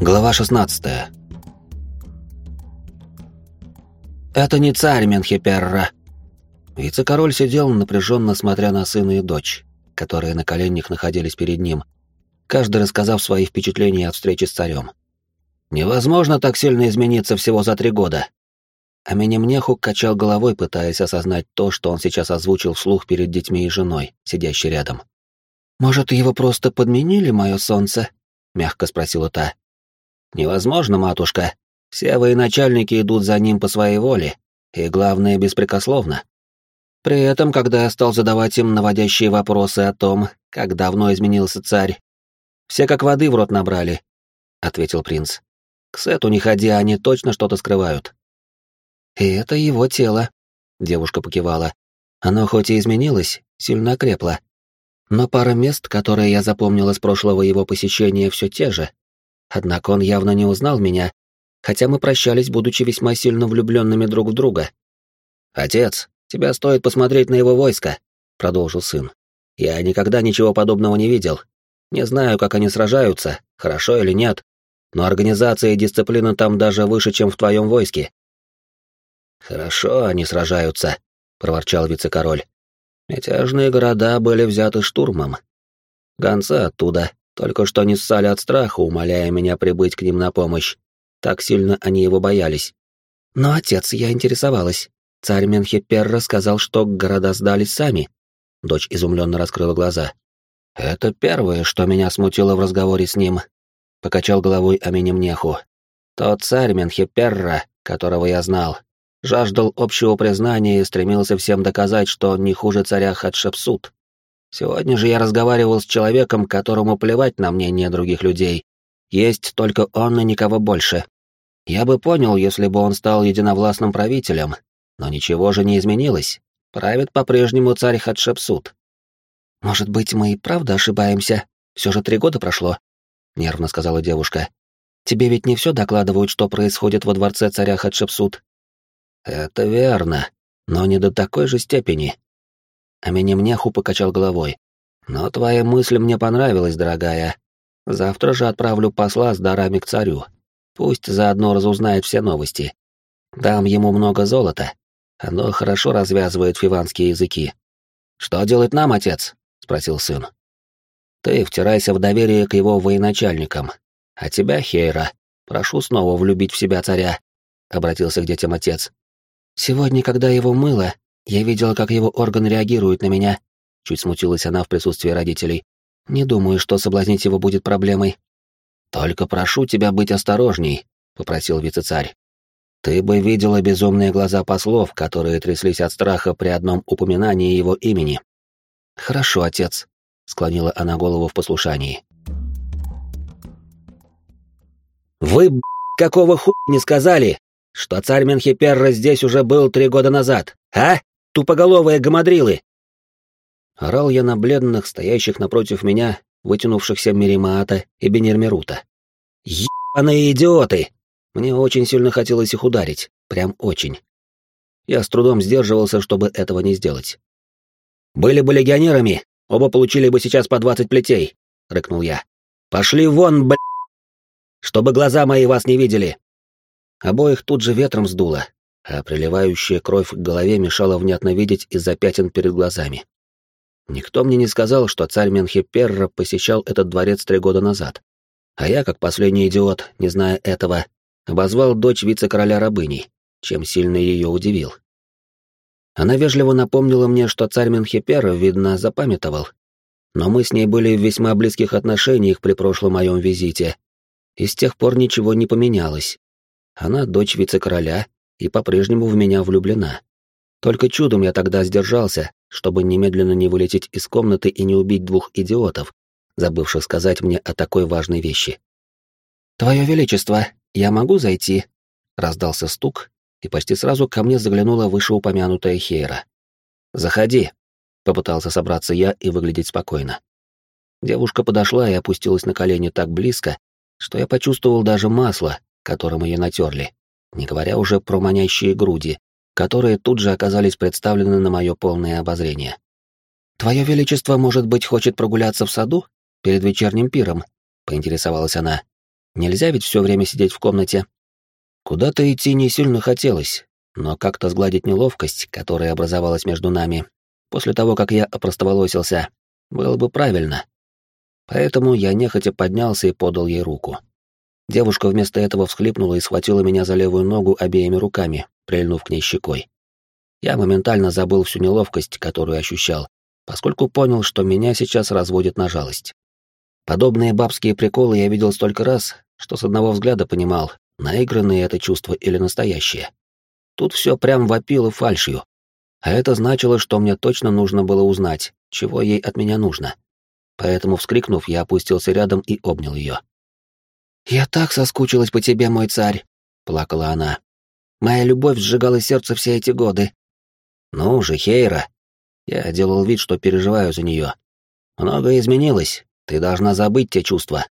Глава 16. Это не царь Менхиперра. Вице-король сидел напряженно смотря на сына и дочь, которые на коленях находились перед ним, каждый рассказав свои впечатления от встречи с царем. Невозможно так сильно измениться всего за три года. А Менемнеху качал головой, пытаясь осознать то, что он сейчас озвучил вслух перед детьми и женой, сидящей рядом. «Может, его просто подменили, мое солнце?» — мягко спросила та. Невозможно, матушка. Все военачальники идут за ним по своей воле, и главное, беспрекословно. При этом, когда я стал задавать им наводящие вопросы о том, как давно изменился царь, все как воды в рот набрали, — ответил принц. К Сету не ходи, они точно что-то скрывают. И это его тело, — девушка покивала. Оно хоть и изменилось, сильно окрепло. Но пара мест, которые я запомнила с прошлого его посещения, все те же, Однако он явно не узнал меня, хотя мы прощались, будучи весьма сильно влюбленными друг в друга. «Отец, тебя стоит посмотреть на его войско», — продолжил сын. «Я никогда ничего подобного не видел. Не знаю, как они сражаются, хорошо или нет, но организация и дисциплина там даже выше, чем в твоем войске». «Хорошо они сражаются», — проворчал вице-король. «Мятежные города были взяты штурмом. Гонцы оттуда, только что не ссали от страха, умоляя меня прибыть к ним на помощь. Так сильно они его боялись. Но, отец, я интересовалась. Царь Менхипер рассказал, что города сдались сами. Дочь изумленно раскрыла глаза. Это первое, что меня смутило в разговоре с ним. Покачал головой Аминемнеху. Тот царь Менхиперра, которого я знал, жаждал общего признания и стремился всем доказать, что он не хуже царя Хатшепсут. Сегодня же я разговаривал с человеком, которому плевать на мнение других людей. Есть только он и никого больше. Я бы понял, если бы он стал единовластным правителем, но ничего же не изменилось. Правит по-прежнему царь Хатшепсут. «Может быть, мы и правда ошибаемся? Все же три года прошло», — нервно сказала девушка. «Тебе ведь не все докладывают, что происходит во дворце царя Хатшепсут?» «Это верно, но не до такой же степени», а Менемнеху покачал головой. «Но твоя мысль мне понравилась, дорогая. Завтра же отправлю посла с дарами к царю. Пусть заодно разузнает все новости. Дам ему много золота. Оно хорошо развязывает фиванские языки. Что делать нам, отец?» — спросил сын. «Ты втирайся в доверие к его военачальникам. А тебя, Хейра, прошу снова влюбить в себя царя», — обратился к детям отец. «Сегодня, когда его мыло, я видела, как его орган реагирует на меня. Чуть смутилась она в присутствии родителей. Не думаю, что соблазнить его будет проблемой. Только прошу тебя быть осторожней, попросил вице-царь. Ты бы видела безумные глаза послов, которые тряслись от страха при одном упоминании его имени. Хорошо, отец, склонила она голову в послушании. Вы, б***, какого ху не сказали, что царь Менхиперра здесь уже был три года назад, а? Тупоголовые гамадрилы!» Орал я на бледных, стоящих напротив меня, вытянувшихся Миримаата и Бенермерута. «Ебаные идиоты!» Мне очень сильно хотелось их ударить, прям очень. Я с трудом сдерживался, чтобы этого не сделать. «Были бы легионерами, оба получили бы сейчас по двадцать плетей», — рыкнул я. «Пошли вон, бля! Чтобы глаза мои вас не видели!» Обоих тут же ветром сдуло, а приливающая кровь к голове мешала внятно видеть из-за пятен перед глазами. Никто мне не сказал, что царь Менхиперра посещал этот дворец три года назад. А я, как последний идиот, не зная этого, обозвал дочь вице-короля рабыней, чем сильно ее удивил. Она вежливо напомнила мне, что царь Менхиперра, видно, запамятовал. Но мы с ней были в весьма близких отношениях при прошлом моем визите, и с тех пор ничего не поменялось. Она дочь вице-короля, и по-прежнему в меня влюблена. Только чудом я тогда сдержался, чтобы немедленно не вылететь из комнаты и не убить двух идиотов, забывших сказать мне о такой важной вещи. «Твое Величество, я могу зайти?» Раздался стук, и почти сразу ко мне заглянула вышеупомянутая Хейра. «Заходи», — попытался собраться я и выглядеть спокойно. Девушка подошла и опустилась на колени так близко, что я почувствовал даже масло, которым ее натерли не говоря уже про манящие груди, которые тут же оказались представлены на мое полное обозрение. «Твое Величество, может быть, хочет прогуляться в саду? Перед вечерним пиром?» — поинтересовалась она. Нельзя ведь все время сидеть в комнате. Куда-то идти не сильно хотелось, но как-то сгладить неловкость, которая образовалась между нами, после того, как я опростоволосился, было бы правильно. Поэтому я нехотя поднялся и подал ей руку. Девушка вместо этого всхлипнула и схватила меня за левую ногу обеими руками, прильнув к ней щекой. Я моментально забыл всю неловкость, которую ощущал, поскольку понял, что меня сейчас разводит на жалость. Подобные бабские приколы я видел столько раз, что с одного взгляда понимал, наигранное это чувство или настоящее. Тут все прям вопило фальшью. А это значило, что мне точно нужно было узнать, чего ей от меня нужно. Поэтому, вскрикнув, я опустился рядом и обнял ее. «Я так соскучилась по тебе, мой царь», — плакала она. «Моя любовь сжигала сердце все эти годы». «Ну же, Хейра». Я делал вид, что переживаю за нее. «Многое изменилось. Ты должна забыть те чувства».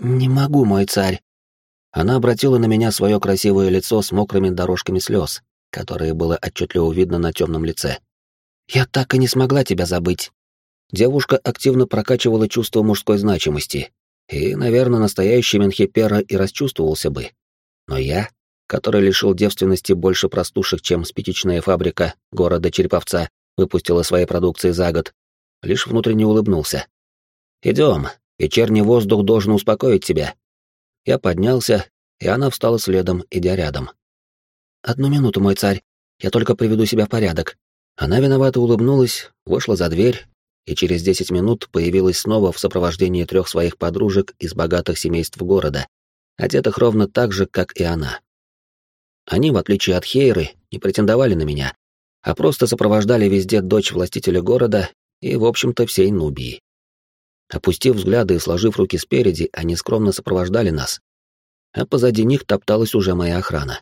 «Не могу, мой царь». Она обратила на меня свое красивое лицо с мокрыми дорожками слез, которые было отчетливо видно на темном лице. «Я так и не смогла тебя забыть». Девушка активно прокачивала чувство мужской значимости, и, наверное, настоящий Менхипера и расчувствовался бы. Но я, который лишил девственности больше простушек, чем спичечная фабрика города Череповца выпустила своей продукции за год, лишь внутренне улыбнулся. «Идем, вечерний воздух должен успокоить тебя». Я поднялся, и она встала следом, идя рядом. «Одну минуту, мой царь, я только приведу себя в порядок». Она виновато улыбнулась, вышла за дверь и через десять минут появилась снова в сопровождении трех своих подружек из богатых семейств города, одетых ровно так же, как и она. Они, в отличие от Хейры, не претендовали на меня, а просто сопровождали везде дочь властителя города и, в общем-то, всей Нубии. Опустив взгляды и сложив руки спереди, они скромно сопровождали нас, а позади них топталась уже моя охрана.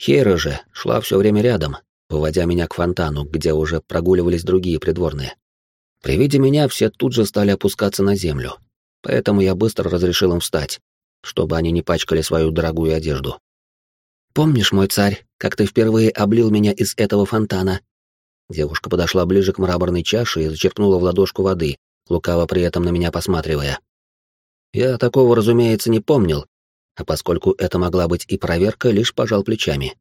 Хейра же шла все время рядом, выводя меня к фонтану, где уже прогуливались другие придворные. При виде меня все тут же стали опускаться на землю, поэтому я быстро разрешил им встать, чтобы они не пачкали свою дорогую одежду. «Помнишь, мой царь, как ты впервые облил меня из этого фонтана?» Девушка подошла ближе к мраморной чаше и зачерпнула в ладошку воды, лукаво при этом на меня посматривая. Я такого, разумеется, не помнил, а поскольку это могла быть и проверка, лишь пожал плечами.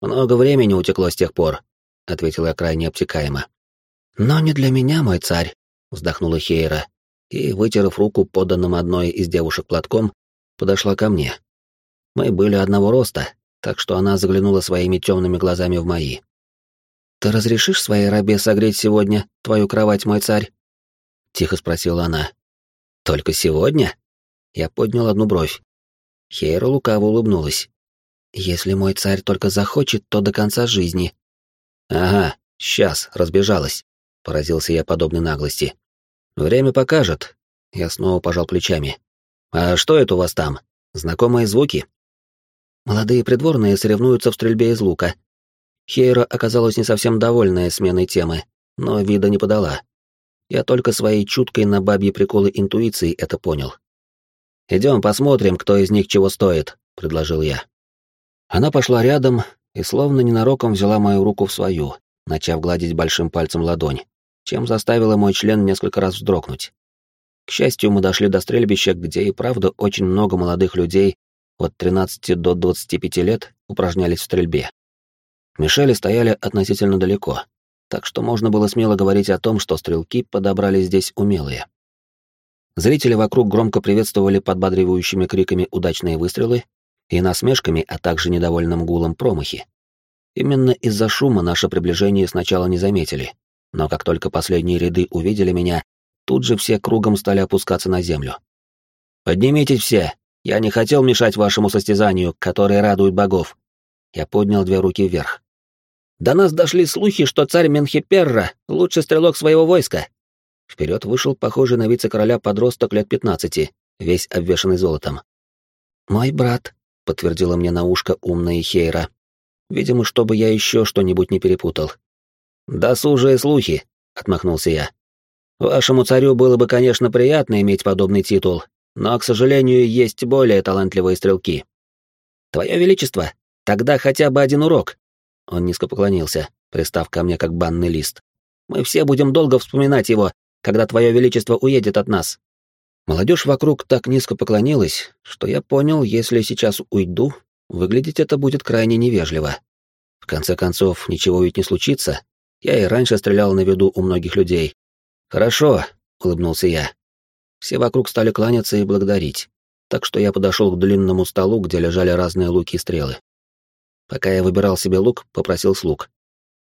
«Много времени утекло с тех пор», — ответил я крайне обтекаемо. «Но не для меня, мой царь», — вздохнула Хейра, и, вытерев руку поданным одной из девушек платком, подошла ко мне. Мы были одного роста, так что она заглянула своими темными глазами в мои. «Ты разрешишь своей рабе согреть сегодня твою кровать, мой царь?» — тихо спросила она. «Только сегодня?» Я поднял одну бровь. Хейра лукаво улыбнулась. «Если мой царь только захочет, то до конца жизни». «Ага, сейчас, разбежалась» поразился я подобной наглости. Время покажет. Я снова пожал плечами. А что это у вас там? Знакомые звуки? Молодые придворные соревнуются в стрельбе из лука. Хейра оказалась не совсем довольная сменой темы, но вида не подала. Я только своей чуткой на бабьи приколы интуиции это понял. «Идем посмотрим, кто из них чего стоит», — предложил я. Она пошла рядом и словно ненароком взяла мою руку в свою, начав гладить большим пальцем ладонь чем заставило мой член несколько раз вздрогнуть. К счастью, мы дошли до стрельбища, где и правда очень много молодых людей от 13 до 25 лет упражнялись в стрельбе. Мишели стояли относительно далеко, так что можно было смело говорить о том, что стрелки подобрали здесь умелые. Зрители вокруг громко приветствовали подбадривающими криками удачные выстрелы и насмешками, а также недовольным гулом промахи. Именно из-за шума наше приближение сначала не заметили, но как только последние ряды увидели меня, тут же все кругом стали опускаться на землю. «Поднимитесь все! Я не хотел мешать вашему состязанию, которое радует богов!» Я поднял две руки вверх. «До нас дошли слухи, что царь Менхиперра — лучший стрелок своего войска!» Вперед вышел похожий на вице-короля подросток лет пятнадцати, весь обвешанный золотом. «Мой брат», — подтвердила мне на ушко умная Хейра. Видимо, чтобы я еще что-нибудь не перепутал. «Досужие слухи», — отмахнулся я. «Вашему царю было бы, конечно, приятно иметь подобный титул, но, к сожалению, есть более талантливые стрелки». «Твое Величество, тогда хотя бы один урок». Он низко поклонился, пристав ко мне как банный лист. «Мы все будем долго вспоминать его, когда Твое Величество уедет от нас». Молодежь вокруг так низко поклонилась, что я понял, если сейчас уйду, выглядеть это будет крайне невежливо. В конце концов, ничего ведь не случится. Я и раньше стрелял на виду у многих людей. Хорошо, улыбнулся я. Все вокруг стали кланяться и благодарить, так что я подошел к длинному столу, где лежали разные луки и стрелы. Пока я выбирал себе лук, попросил слуг.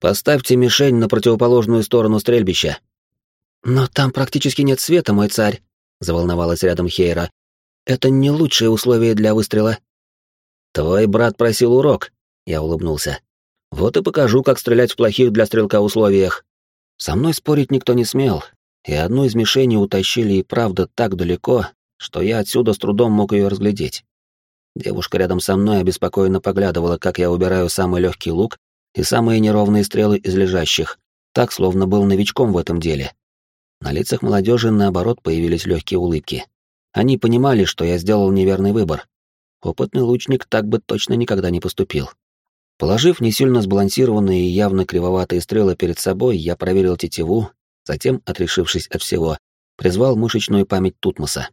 «Поставьте мишень на противоположную сторону стрельбища». «Но там практически нет света, мой царь», — заволновалась рядом Хейра. «Это не лучшие условия для выстрела». «Твой брат просил урок», — я улыбнулся. «Вот и покажу, как стрелять в плохих для стрелка условиях». Со мной спорить никто не смел, и одну из мишеней утащили и правда так далеко, что я отсюда с трудом мог ее разглядеть. Девушка рядом со мной обеспокоенно поглядывала, как я убираю самый легкий лук и самые неровные стрелы из лежащих, так, словно был новичком в этом деле. На лицах молодежи, наоборот, появились легкие улыбки. Они понимали, что я сделал неверный выбор. Опытный лучник так бы точно никогда не поступил. Положив не сильно сбалансированные и явно кривоватые стрелы перед собой, я проверил тетиву, затем, отрешившись от всего, призвал мышечную память Тутмоса.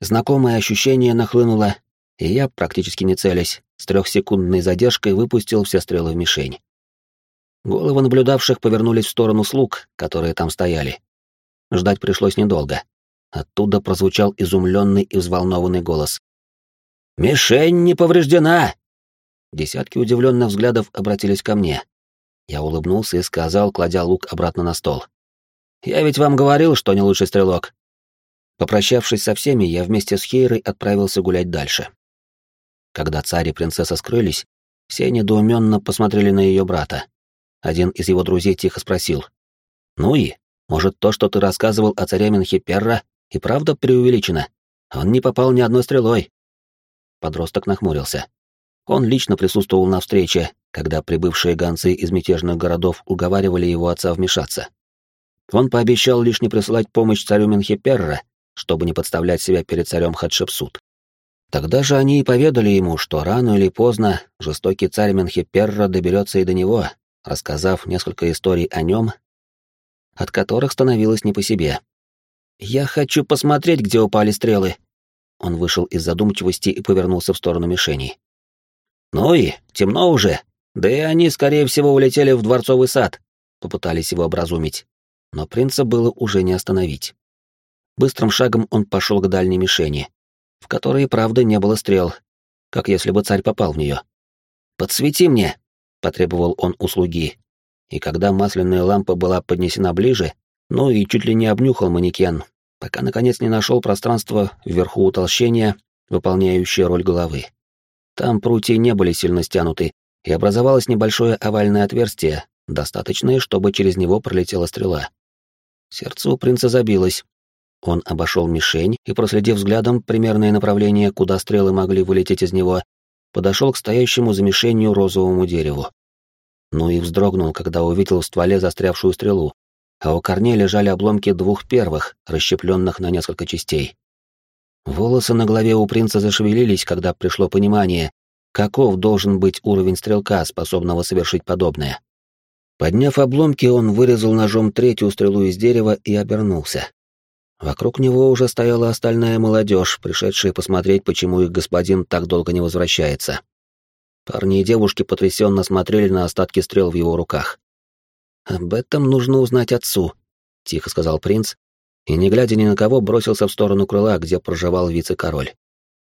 Знакомое ощущение нахлынуло, и я, практически не целясь, с трехсекундной задержкой выпустил все стрелы в мишень. Головы наблюдавших повернулись в сторону слуг, которые там стояли. Ждать пришлось недолго. Оттуда прозвучал изумленный и взволнованный голос. «Мишень не повреждена!» Десятки удивленных взглядов обратились ко мне. Я улыбнулся и сказал, кладя лук обратно на стол. «Я ведь вам говорил, что не лучший стрелок». Попрощавшись со всеми, я вместе с Хейрой отправился гулять дальше. Когда царь и принцесса скрылись, все недоуменно посмотрели на ее брата. Один из его друзей тихо спросил. «Ну и, может, то, что ты рассказывал о царе Менхиперра, и правда преувеличено? Он не попал ни одной стрелой». Подросток нахмурился. Он лично присутствовал на встрече, когда прибывшие гонцы из мятежных городов уговаривали его отца вмешаться. Он пообещал лишь не присылать помощь царю Менхиперра, чтобы не подставлять себя перед царем Хатшепсут. Тогда же они и поведали ему, что рано или поздно жестокий царь Менхиперра доберется и до него, рассказав несколько историй о нем, от которых становилось не по себе. «Я хочу посмотреть, где упали стрелы». Он вышел из задумчивости и повернулся в сторону мишеней. «Ну и темно уже, да и они, скорее всего, улетели в дворцовый сад», — попытались его образумить. Но принца было уже не остановить. Быстрым шагом он пошел к дальней мишени, в которой, правда, не было стрел, как если бы царь попал в нее. «Подсвети мне!» — потребовал он услуги. И когда масляная лампа была поднесена ближе, ну и чуть ли не обнюхал манекен, пока, наконец, не нашел пространство вверху утолщения, выполняющее роль головы. Там прутья не были сильно стянуты, и образовалось небольшое овальное отверстие, достаточное, чтобы через него пролетела стрела. Сердце у принца забилось, он обошел мишень и, проследив взглядом примерное направление, куда стрелы могли вылететь из него, подошел к стоящему за мишенью розовому дереву. Ну и вздрогнул, когда увидел в стволе застрявшую стрелу, а у корней лежали обломки двух первых, расщепленных на несколько частей. Волосы на голове у принца зашевелились, когда пришло понимание, каков должен быть уровень стрелка, способного совершить подобное. Подняв обломки, он вырезал ножом третью стрелу из дерева и обернулся. Вокруг него уже стояла остальная молодежь, пришедшая посмотреть, почему их господин так долго не возвращается. Парни и девушки потрясенно смотрели на остатки стрел в его руках. «Об этом нужно узнать отцу», — тихо сказал принц, и, не глядя ни на кого, бросился в сторону крыла, где проживал вице-король.